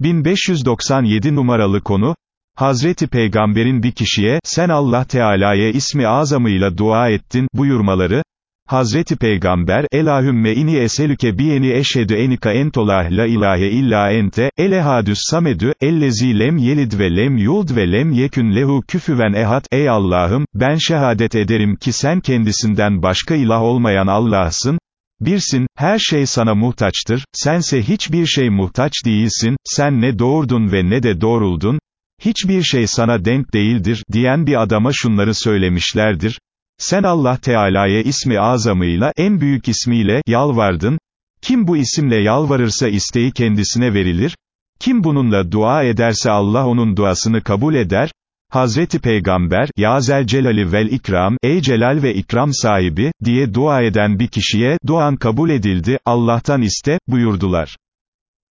1597 numaralı konu, Hazreti Peygamber'in bir kişiye, sen Allah Teala'ya ismi azamıyla dua ettin, buyurmaları, Hazreti Peygamber, Elahümme ini eselüke biyeni eşhedü enika entolah la ilahe illa ente, elehadüs samedü, ellezi lem yelid ve lem yuld ve lem yekün lehu küfüven ehad, ey Allah'ım, ben şehadet ederim ki sen kendisinden başka ilah olmayan Allah'sın, Birsin, her şey sana muhtaçtır, sense hiçbir şey muhtaç değilsin, sen ne doğurdun ve ne de doğruldun, hiçbir şey sana denk değildir, diyen bir adama şunları söylemişlerdir, sen Allah Teala'ya ismi azamıyla, en büyük ismiyle, yalvardın, kim bu isimle yalvarırsa isteği kendisine verilir, kim bununla dua ederse Allah onun duasını kabul eder, Hazreti Peygamber, Ya Zelcelali vel İkram, ey celal ve ikram sahibi, diye dua eden bir kişiye, duan kabul edildi, Allah'tan iste, buyurdular.